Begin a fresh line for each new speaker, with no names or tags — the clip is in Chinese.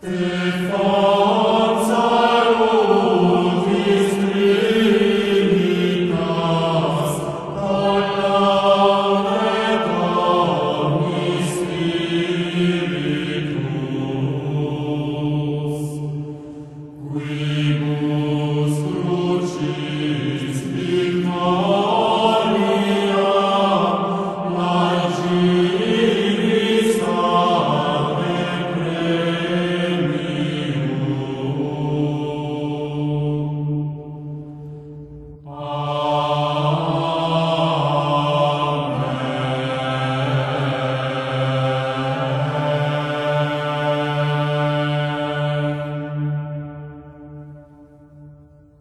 地方